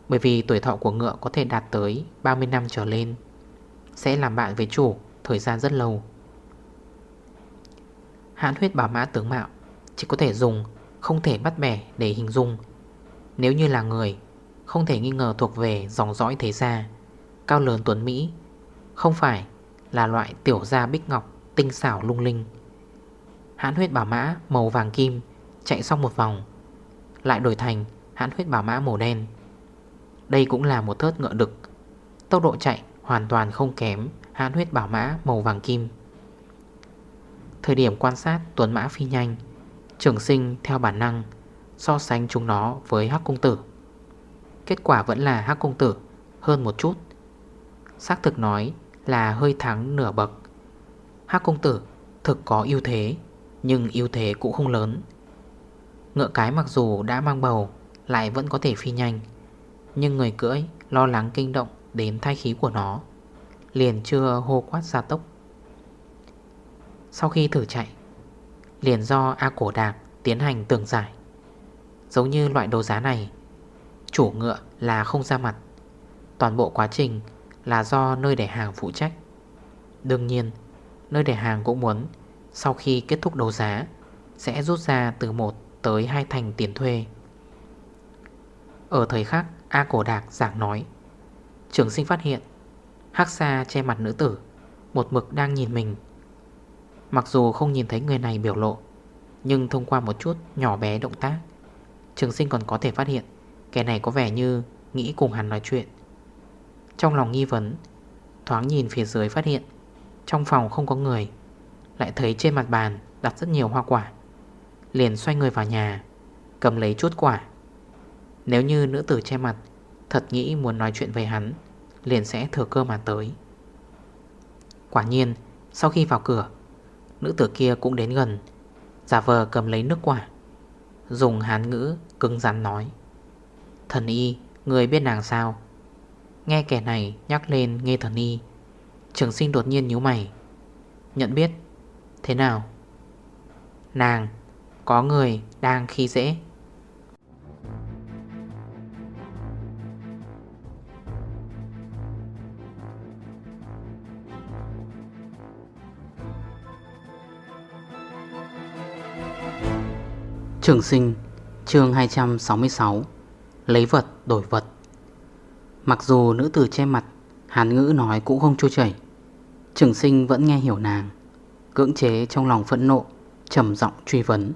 Bởi vì tuổi thọ của ngựa có thể đạt tới 30 năm trở lên. Sẽ làm bạn với chủ thời gian rất lâu. Hãn huyết bảo mã tướng mạo, Chỉ có thể dùng, Không thể bắt bẻ để hình dung. Nếu như là người, Không thể nghi ngờ thuộc về dòng dõi thế gia, Cao lớn tuấn Mỹ, Không phải là loại tiểu gia bích ngọc Tinh xảo lung linh. Hãn huyết bảo mã màu vàng kim Chạy xong một vòng, Lại đổi thành hãn huyết bảo mã màu đen. Đây cũng là một thớt ngựa đực, Tốc độ chạy hoàn toàn không kém Hãn huyết bảo mã màu vàng kim. Thời điểm quan sát tuấn mã phi nhanh, Trường sinh theo bản năng So sánh chúng nó với hắc công tử. Kết quả vẫn là hắc công tử Hơn một chút. Xác thực nói là hơi thắng nửa bậc. Hắc công tử thực có ưu thế, nhưng ưu thế cũng không lớn. Ngựa cái mặc dù đã mang bầu, Lại vẫn có thể phi nhanh, Nhưng người cưỡi lo lắng kinh động Đến thai khí của nó, Liền chưa hô quát ra tốc. Sau khi thử chạy, Liền do A Cổ Đạc Tiến hành tường giải. Giống như loại đấu giá này, Chủ ngựa là không ra mặt. Toàn bộ quá trình là do nơi để hàng phụ trách. Đương nhiên, Nơi để hàng cũng muốn, sau khi kết thúc đấu giá, Sẽ rút ra từ 1 tới 2 thành tiền thuê. Ở thời khắc A Cổ Đạc giảng nói, Trường sinh phát hiện, Hắc xa che mặt nữ tử, Một mực đang nhìn mình. Mặc dù không nhìn thấy người này biểu lộ, Nhưng thông qua một chút nhỏ bé động tác, Trường sinh còn có thể phát hiện Kẻ này có vẻ như nghĩ cùng hắn nói chuyện. Trong lòng nghi vấn, Thoáng nhìn phía dưới phát hiện Trong phòng không có người, lại thấy trên mặt bàn đặt rất nhiều hoa quả. Liền xoay người vào nhà, Cầm lấy chút quả. Nếu như nữ tử che mặt Thật nghĩ muốn nói chuyện với hắn, Liền sẽ thừa cơ mà tới. Quả nhiên, Sau khi vào cửa Nữ tử kia cũng đến gần. Giả vờ cầm lấy nước quả, Dùng hán ngữ cứng rắn nói, Thần y, Người biết nàng sao? Nghe kẻ này nhắc lên nghe thần y, Trường sinh đột nhiên nhíu mày, Nhận biết? Thế nào? Nàng, Có người đang khi dễ. Trường sinh, chương 266 Lấy vật, đổi vật. Mặc dù nữ tử che mặt Hàn ngữ nói cũng không trôi chảy. Trường sinh vẫn nghe hiểu nàng, Cưỡng chế trong lòng phẫn nộ, trầm giọng truy vấn.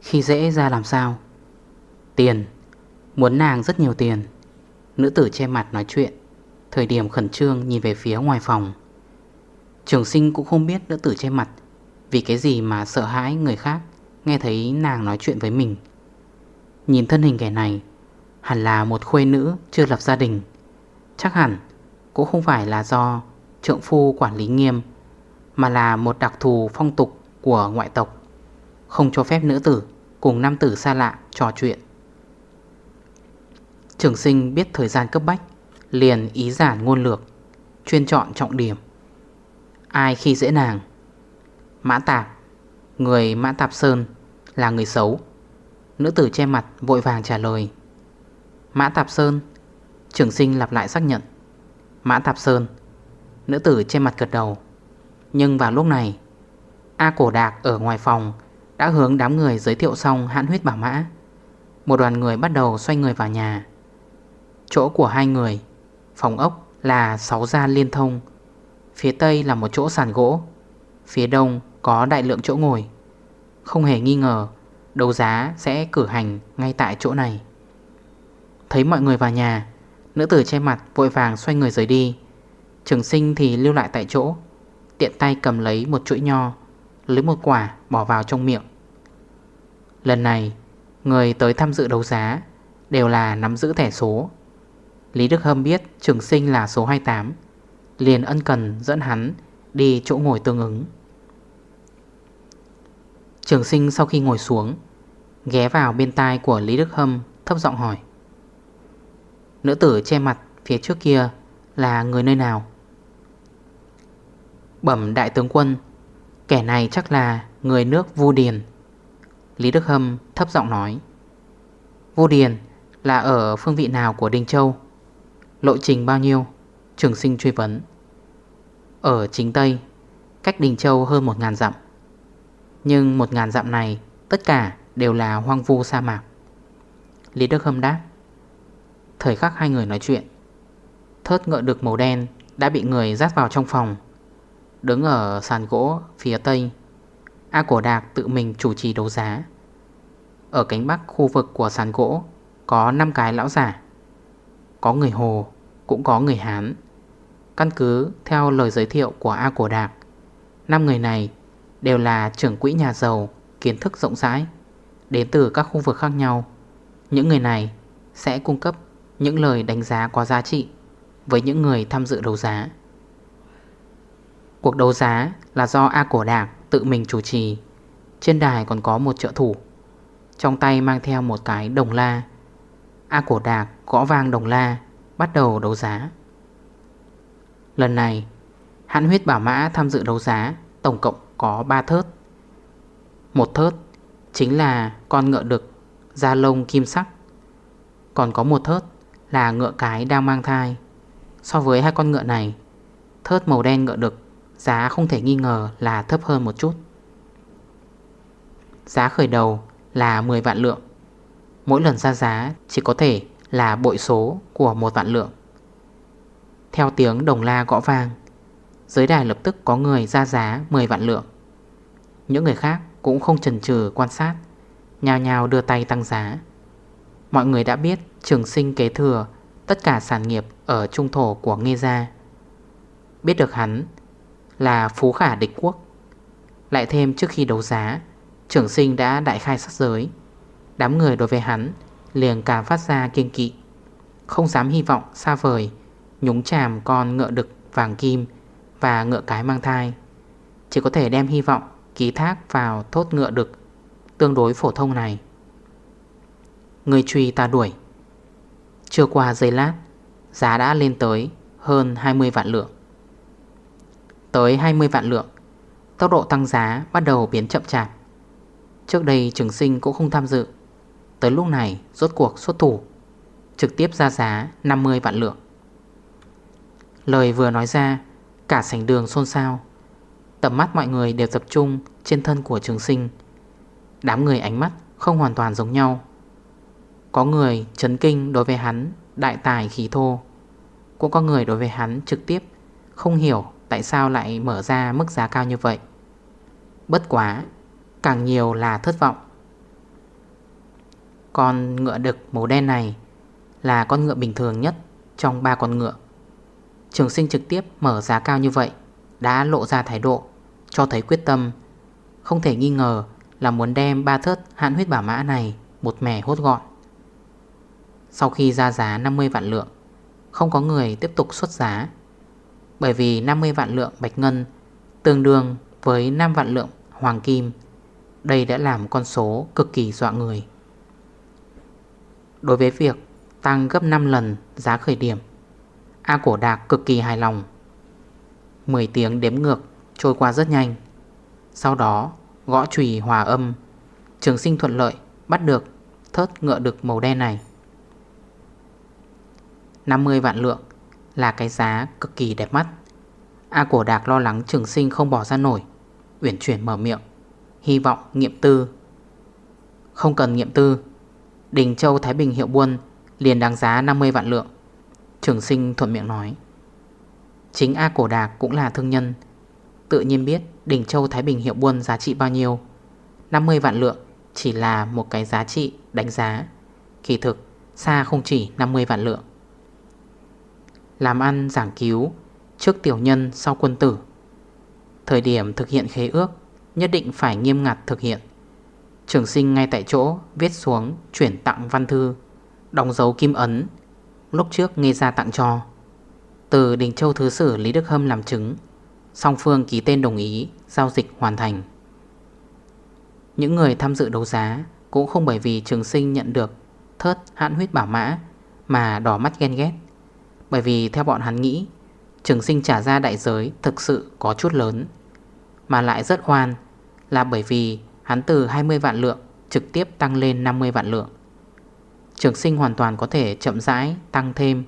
Khi dễ ra làm sao? Tiền, Muốn nàng rất nhiều tiền. Nữ tử che mặt nói chuyện, Thời điểm khẩn trương nhìn về phía ngoài phòng. Trường sinh cũng không biết nữ tử che mặt Vì cái gì mà sợ hãi người khác. Nghe thấy nàng nói chuyện với mình. Nhìn thân hình kẻ này, Hẳn là một khuê nữ chưa lập gia đình. Chắc hẳn Cũng không phải là do Trượng phu quản lý nghiêm, Mà là một đặc thù phong tục của ngoại tộc, Không cho phép nữ tử Cùng nam tử xa lạ trò chuyện. Trường sinh biết thời gian cấp bách, Liền ý giản ngôn lược, Chuyên chọn trọng điểm. Ai khi dễ nàng? Mã Tạp, Người Mã Tạp Sơn. Là người xấu. Nữ tử che mặt, vội vàng trả lời. Mã Tạp Sơn, Trường sinh lặp lại xác nhận. Mã Tạp Sơn, Nữ tử che mặt gật đầu. Nhưng vào lúc này, A Cổ Đạc ở ngoài phòng Đã hướng đám người giới thiệu xong hãn huyết bảo mã. Một đoàn người bắt đầu xoay người vào nhà. Chỗ của hai người, Phòng ốc là sáu gian liên thông. Phía tây là một chỗ sàn gỗ, Phía đông có đại lượng chỗ ngồi. Không hề nghi ngờ, Đấu giá sẽ cử hành ngay tại chỗ này. Thấy mọi người vào nhà, Nữ tử che mặt vội vàng xoay người rời đi. Trường sinh thì lưu lại tại chỗ, Tiện tay cầm lấy một chuỗi nho, Lấy một quả bỏ vào trong miệng. Lần này, Người tới tham dự đấu giá Đều là nắm giữ thẻ số. Lý Đức Hâm biết trường sinh là số 28 Liền ân cần dẫn hắn Đi chỗ ngồi tương ứng. Trường sinh sau khi ngồi xuống, Ghé vào bên tai của Lý Đức Hâm, Thấp giọng hỏi. Nữ tử che mặt phía trước kia Là người nơi nào? Bẩm đại tướng quân, Kẻ này chắc là người nước Vu Điền. Lý Đức Hâm thấp giọng nói. Vu Điền là ở phương vị nào của Đình Châu? Lộ trình bao nhiêu? Trường sinh truy vấn. Ở chính Tây, Cách Đình Châu hơn 1.000 dặm. Nhưng một ngàn dặm này, Tất cả đều là hoang vu sa mạc. Lý Đức Hâm đáp, Thời khắc hai người nói chuyện, Thớt ngựa được màu đen Đã bị người dắt vào trong phòng. Đứng ở sàn gỗ phía tây, A Cổ Đạc tự mình chủ trì đấu giá. Ở cánh bắc khu vực của sàn gỗ Có 5 cái lão giả. Có người Hồ, Cũng có người Hán. Căn cứ theo lời giới thiệu của A Cổ Đạc 5 người này đều là trưởng quỹ nhà giàu, Kiến thức rộng rãi. Đến từ các khu vực khác nhau, Những người này sẽ cung cấp những lời đánh giá có giá trị Với những người tham dự đấu giá. Cuộc đấu giá là do A Cổ Đạc tự mình chủ trì. Trên đài còn có một trợ thủ, Trong tay mang theo một cái đồng la. A Cổ Đạc gõ vang đồng la, Bắt đầu đấu giá. Lần này, Hãn huyết bảo mã tham dự đấu giá Tổng cộng có 3 thớt. Một thớt Chính là con ngựa đực Da lông kim sắc. Còn có một thớt là ngựa cái đang mang thai. So với hai con ngựa này, Thớt màu đen ngựa đực Giá không thể nghi ngờ là thấp hơn một chút. Giá khởi đầu là 10 vạn lượng. Mỗi lần ra giá chỉ có thể là bội số của một vạn lượng. Theo tiếng đồng la gõ vang dưới đài lập tức có người ra giá 10 vạn lượng. Những người khác cũng không chần chừ quan sát Nhào nhào đưa tay tăng giá. Mọi người đã biết trường sinh kế thừa, Tất cả sản nghiệp ở trung thổ của Nghê Gia. Biết được hắn là phú khả địch quốc. Lại thêm trước khi đấu giá Trưởng sinh đã đại khai sát giới. Đám người đối với hắn liền càng phát ra kiên kỵ, Không dám hy vọng xa vời, Nhúng chàm con ngựa đực vàng kim và ngựa cái mang thai. Chỉ có thể đem hy vọng, ký thác vào thốt ngựa đực Tương đối phổ thông này. Người truy ta đuổi. Chưa qua giây lát, Giá đã lên tới hơn 20 vạn lượng. Tới 20 vạn lượng, Tốc độ tăng giá bắt đầu biến chậm chạp. Trước đây trường sinh cũng không tham dự. Tới lúc này, rốt cuộc xuất thủ, Trực tiếp ra giá 50 vạn lượng. Lời vừa nói ra Cả sảnh đường xôn xao. Tầm mắt mọi người đều tập trung Trên thân của trường sinh. Đám người ánh mắt không hoàn toàn giống nhau. Có người chấn kinh đối với hắn, Đại tài khí thô. Cũng có người đối với hắn trực tiếp, Không hiểu tại sao lại mở ra mức giá cao như vậy. Bất quá, Càng nhiều là thất vọng. Con ngựa đực màu đen này Là con ngựa bình thường nhất Trong ba con ngựa. Trường sinh trực tiếp mở giá cao như vậy Đã lộ ra thái độ, Cho thấy quyết tâm. Không thể nghi ngờ là muốn đem ba thớt hạn huyết bảo mã này Một mẻ hốt gọn. Sau khi ra giá 50 vạn lượng, Không có người tiếp tục xuất giá, Bởi vì 50 vạn lượng bạch ngân Tương đương với 5 vạn lượng hoàng kim, Đây đã làm con số cực kỳ dọa người. Đối với việc tăng gấp 5 lần giá khởi điểm A cổ đạc cực kỳ hài lòng. 10 tiếng đếm ngược trôi qua rất nhanh. Sau đó, gõ chùy hòa âm. Trường sinh thuận lợi bắt được thớt ngựa đực màu đen này. 50 vạn lượng là cái giá cực kỳ đẹp mắt. A cổ đạc lo lắng trường sinh không bỏ ra nổi, Uyển chuyển mở miệng, Hy vọng nghiệm tư. Không cần nghiệm tư, Đình Châu Thái Bình hiệu buôn liền đáng giá 50 vạn lượng. Trường sinh thuận miệng nói. Chính A Cổ Đạc cũng là thương nhân. Tự nhiên biết Đình Châu Thái Bình hiệu buôn giá trị bao nhiêu. 50 vạn lượng chỉ là một cái giá trị đánh giá. Kỳ thực, xa không chỉ 50 vạn lượng. Làm ăn giảng cứu Trước tiểu nhân sau quân tử. Thời điểm thực hiện khế ước, Nhất định phải nghiêm ngặt thực hiện. Trường sinh ngay tại chỗ Viết xuống chuyển tặng văn thư, Đóng dấu kim ấn Lúc trước nghe ra tặng cho. Từ Đình Châu Thứ Sử Lý Đức Hâm làm chứng, Song Phương ký tên đồng ý, Giao dịch hoàn thành. Những người tham dự đấu giá Cũng không bởi vì trường sinh nhận được Thớt hãn huyết bảo mã Mà đỏ mắt ghen ghét. Bởi vì theo bọn hắn nghĩ, Trường sinh trả ra đại giới thực sự có chút lớn, Mà lại rất hoan Là bởi vì hắn từ 20 vạn lượng Trực tiếp tăng lên 50 vạn lượng. Trường sinh hoàn toàn có thể chậm rãi, tăng thêm,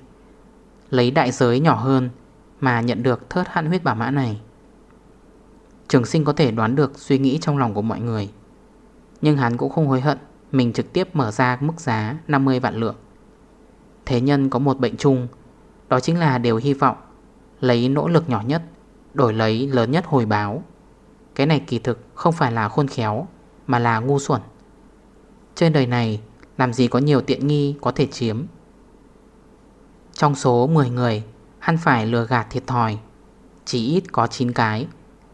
Lấy đại giới nhỏ hơn Mà nhận được thớt hạn huyết bảo mã này. Trường sinh có thể đoán được suy nghĩ trong lòng của mọi người, Nhưng hắn cũng không hối hận, Mình trực tiếp mở ra mức giá 50 vạn lượng. Thế nhân có một bệnh chung, Đó chính là đều hy vọng Lấy nỗ lực nhỏ nhất, Đổi lấy lớn nhất hồi báo. Cái này kỳ thực không phải là khôn khéo, Mà là ngu xuẩn. Trên đời này làm gì có nhiều tiện nghi có thể chiếm. Trong số 10 người, Hắn phải lừa gạt thiệt thòi. Chỉ ít có 9 cái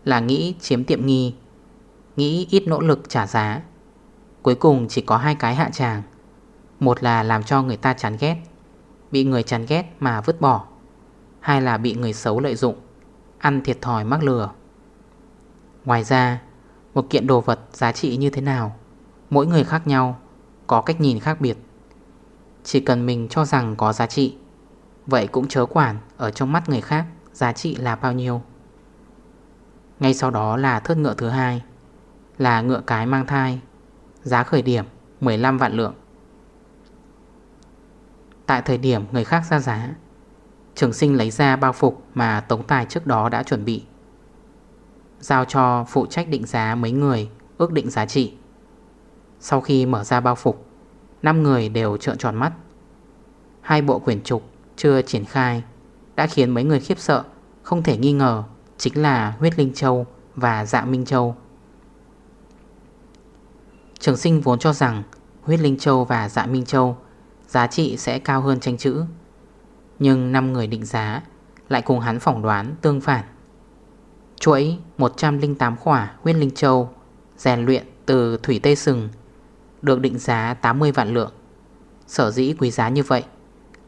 Là nghĩ chiếm tiệm nghi, Nghĩ ít nỗ lực trả giá. Cuối cùng chỉ có hai cái hạ tràng. Một là làm cho người ta chán ghét, Bị người chán ghét mà vứt bỏ. Hai là bị người xấu lợi dụng, Ăn thiệt thòi mắc lừa. Ngoài ra, Một kiện đồ vật giá trị như thế nào, Mỗi người khác nhau có cách nhìn khác biệt. Chỉ cần mình cho rằng có giá trị, Vậy cũng chớ quản Ở trong mắt người khác giá trị là bao nhiêu. Ngay sau đó là thớt ngựa thứ hai, Là ngựa cái mang thai, Giá khởi điểm 15 vạn lượng. Tại thời điểm người khác ra giá, Trường sinh lấy ra bao phục Mà Tống Tài trước đó đã chuẩn bị, Giao cho phụ trách định giá mấy người Ước định giá trị sau khi mở ra bao phục 5 người đều trợn tròn mắt. Hai bộ quyển trục chưa triển khai Đã khiến mấy người khiếp sợ, Không thể nghi ngờ Chính là huyết linh châu và dạ minh châu. Trường sinh vốn cho rằng Huyết linh châu và dạ minh châu Giá trị sẽ cao hơn tranh chữ, Nhưng 5 người định giá Lại cùng hắn phỏng đoán tương phản. Chuỗi 108 khỏa huyết linh châu rèn luyện từ thủy tây sừng được định giá 80 vạn lượng. Sở dĩ quý giá như vậy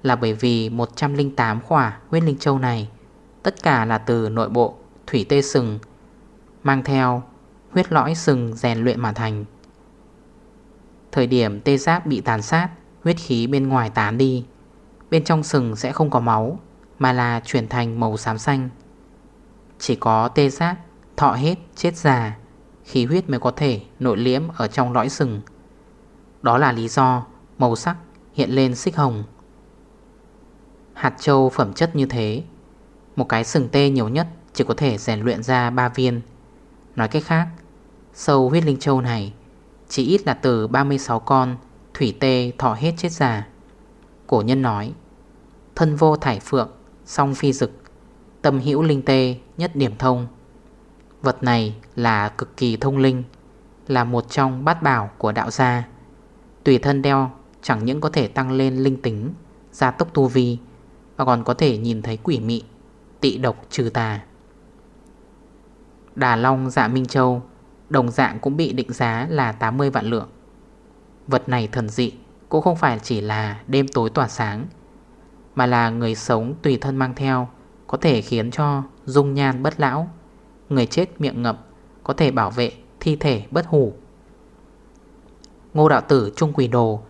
Là bởi vì 108 khỏa huyết linh châu này, Tất cả là từ nội bộ Thủy tê sừng, Mang theo huyết lõi sừng rèn luyện mà thành. Thời điểm tê giác bị tàn sát, Huyết khí bên ngoài tán đi, Bên trong sừng sẽ không có máu, Mà là chuyển thành màu xám xanh. Chỉ có tê giác Thọ hết chết già, Khí huyết mới có thể nội liễm ở trong lõi sừng đó là lý do màu sắc hiện lên xích hồng. Hạt châu phẩm chất như thế, Một cái sừng tê nhiều nhất chỉ có thể rèn luyện ra 3 viên. Nói cách khác, Sâu huyết linh châu này Chỉ ít là từ 36 con Thủy tê thọ hết chết già. Cổ nhân nói, Thân vô thải phượng, Song phi dực, Tâm hữu linh tê nhất điểm thông. Vật này là cực kỳ thông linh, Là một trong bát bảo của đạo gia. Tùy thân đeo, Chẳng những có thể tăng lên linh tính, Gia tốc tu vi, Mà còn có thể nhìn thấy quỷ mị, Tị độc trừ tà. Đà Long dạ Minh Châu, Đồng dạng cũng bị định giá là 80 vạn lượng. Vật này thần dị, Cũng không phải chỉ là đêm tối tỏa sáng, Mà là người sống tùy thân mang theo, Có thể khiến cho dung nhan bất lão, Người chết miệng ngậm, Có thể bảo vệ thi thể bất hủ. Ngô đạo tử, Trung Quỳ Đồ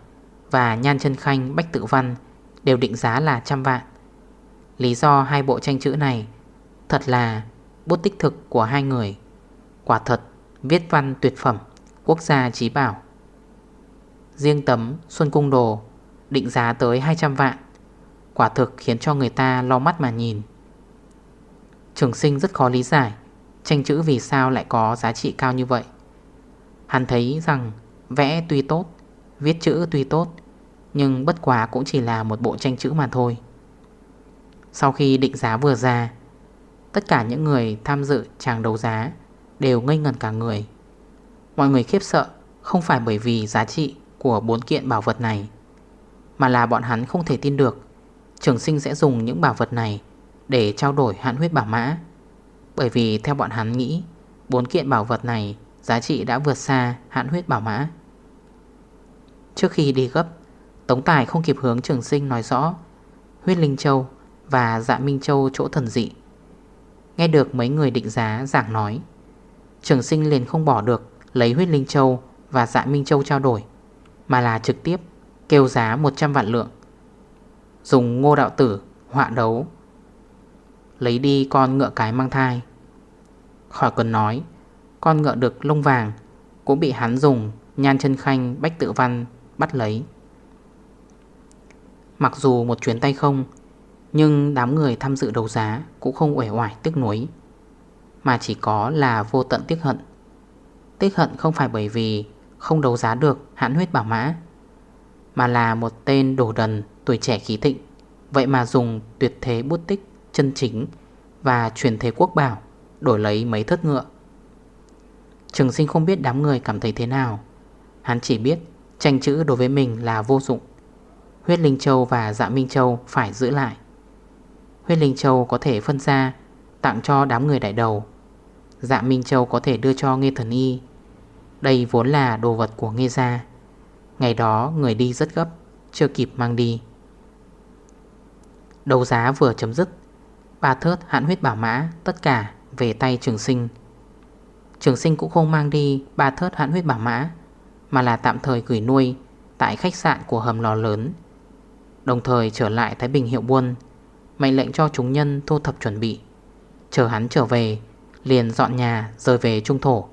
Và Nhan chân Khanh, Bách Tự Văn Đều định giá là trăm vạn. Lý do hai bộ tranh chữ này Thật là bút tích thực của hai người. Quả thật, Viết văn tuyệt phẩm, Quốc gia trí bảo. Riêng tấm Xuân Cung Đồ Định giá tới 200 vạn, Quả thực khiến cho người ta lo mắt mà nhìn. Trường sinh rất khó lý giải, Tranh chữ vì sao lại có giá trị cao như vậy. Hắn thấy rằng Vẽ tuy tốt, Viết chữ tuy tốt, Nhưng bất quá cũng chỉ là một bộ tranh chữ mà thôi. Sau khi định giá vừa ra, Tất cả những người tham dự tràng đấu giá Đều ngây ngần cả người. Mọi người khiếp sợ Không phải bởi vì giá trị của bốn kiện bảo vật này, Mà là bọn hắn không thể tin được Trường sinh sẽ dùng những bảo vật này Để trao đổi hạn huyết bảo mã. Bởi vì theo bọn hắn nghĩ, Bốn kiện bảo vật này Giá trị đã vượt xa hạn huyết bảo mã. Trước khi đi gấp, Tống Tài không kịp hướng trường sinh nói rõ Huyết Linh Châu và Dạ Minh Châu chỗ thần dị. Nghe được mấy người định giá, giảng nói, Trường sinh liền không bỏ được Lấy huyết Linh Châu và Dạ Minh Châu trao đổi, Mà là trực tiếp kêu giá 100 vạn lượng, Dùng ngô đạo tử, họa đấu, Lấy đi con ngựa cái mang thai. Khỏi cần nói con ngựa được lông vàng Cũng bị hắn dùng Nhan chân khanh bách tự văn bắt lấy. Mặc dù một chuyến tay không, Nhưng đám người tham dự đấu giá Cũng không uể oải tiếc nuối, Mà chỉ có là vô tận tiếc hận. Tiếc hận không phải bởi vì Không đấu giá được hãn huyết bảo mã, Mà là một tên đổ đần Tuổi trẻ khí thịnh, Vậy mà dùng tuyệt thế bút tích Chân chính Và truyền thế quốc bảo Đổi lấy mấy thất ngựa. Trường sinh không biết đám người cảm thấy thế nào. Hắn chỉ biết tranh chữ đối với mình là vô dụng. Huyết Linh Châu và Dạ Minh Châu phải giữ lại. Huyết Linh Châu có thể phân ra, Tặng cho đám người đại đầu. Dạ Minh Châu có thể đưa cho Nghê Thần Y. Đây vốn là đồ vật của Nghê Gia. Ngày đó người đi rất gấp, Chưa kịp mang đi. Đầu giá vừa chấm dứt, Ba thớt hạn huyết bảo mã Tất cả về tay trường sinh. Trường sinh cũng không mang đi Ba thớt hạn huyết bảo mã, Mà là tạm thời gửi nuôi Tại khách sạn của hầm lò lớn. Đồng thời trở lại Thái Bình hiệu buôn, Mệnh lệnh cho chúng nhân thu thập chuẩn bị. Chờ hắn trở về, Liền dọn nhà rời về Trung Thổ.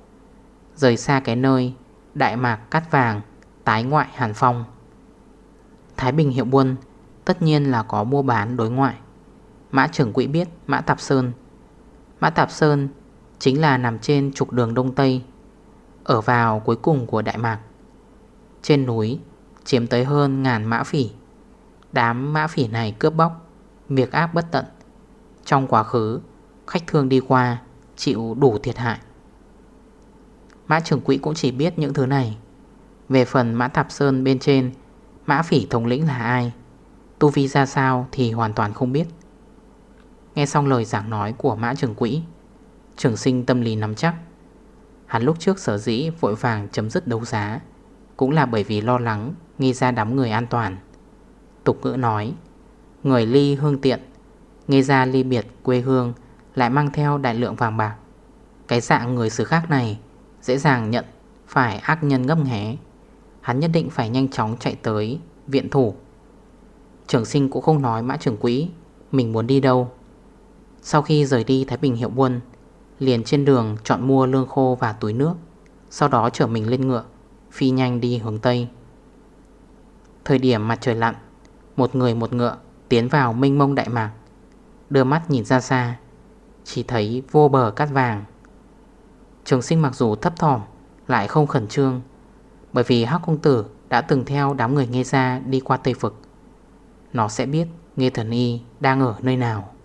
Rời xa cái nơi Đại mạc cắt vàng, Tái ngoại Hàn Phong. Thái Bình hiệu buôn Tất nhiên là có mua bán đối ngoại. Mã trưởng quỹ biết Mã Tạp Sơn. Mã Tạp Sơn chính là nằm trên trục đường Đông Tây, Ở vào cuối cùng của Đại Mạc. Trên núi chiếm tới hơn ngàn mã phỉ. Đám mã phỉ này cướp bóc Việc ác bất tận. Trong quá khứ, Khách thương đi qua Chịu đủ thiệt hại. Mã trưởng quỹ cũng chỉ biết những thứ này. Về phần mã tạp sơn bên trên, Mã phỉ thống lĩnh là ai? Tu vi ra sao thì hoàn toàn không biết. Nghe xong lời giảng nói của mã trưởng quỹ Trường sinh tâm lý nắm chắc. Hắn lúc trước sở dĩ vội vàng chấm dứt đấu giá Cũng là bởi vì lo lắng, Nghi ra đám người an toàn. Tục ngữ nói, Người ly hương tiện, Nghi ra ly biệt quê hương Lại mang theo đại lượng vàng bạc. Cái dạng người xứ khác này Dễ dàng nhận, phải ác nhân ngấp nghé. Hắn nhất định phải nhanh chóng chạy tới Viện thủ. Trường sinh cũng không nói mã trưởng quỹ, Mình muốn đi đâu. Sau khi rời đi Thái Bình hiệu buôn Liền trên đường chọn mua lương khô và túi nước, Sau đó chở mình lên ngựa, Phi nhanh đi hướng Tây. Thời điểm mặt trời lặn, Một người một ngựa tiến vào minh mông đại mạc, Đưa mắt nhìn ra xa, Chỉ thấy vô bờ cát vàng. Trường sinh mặc dù thấp thỏm, Lại không khẩn trương, Bởi vì Hắc Công Tử đã từng theo đám người nghe ra đi qua Tây Phực Nó sẽ biết Nghe Thần Y đang ở nơi nào.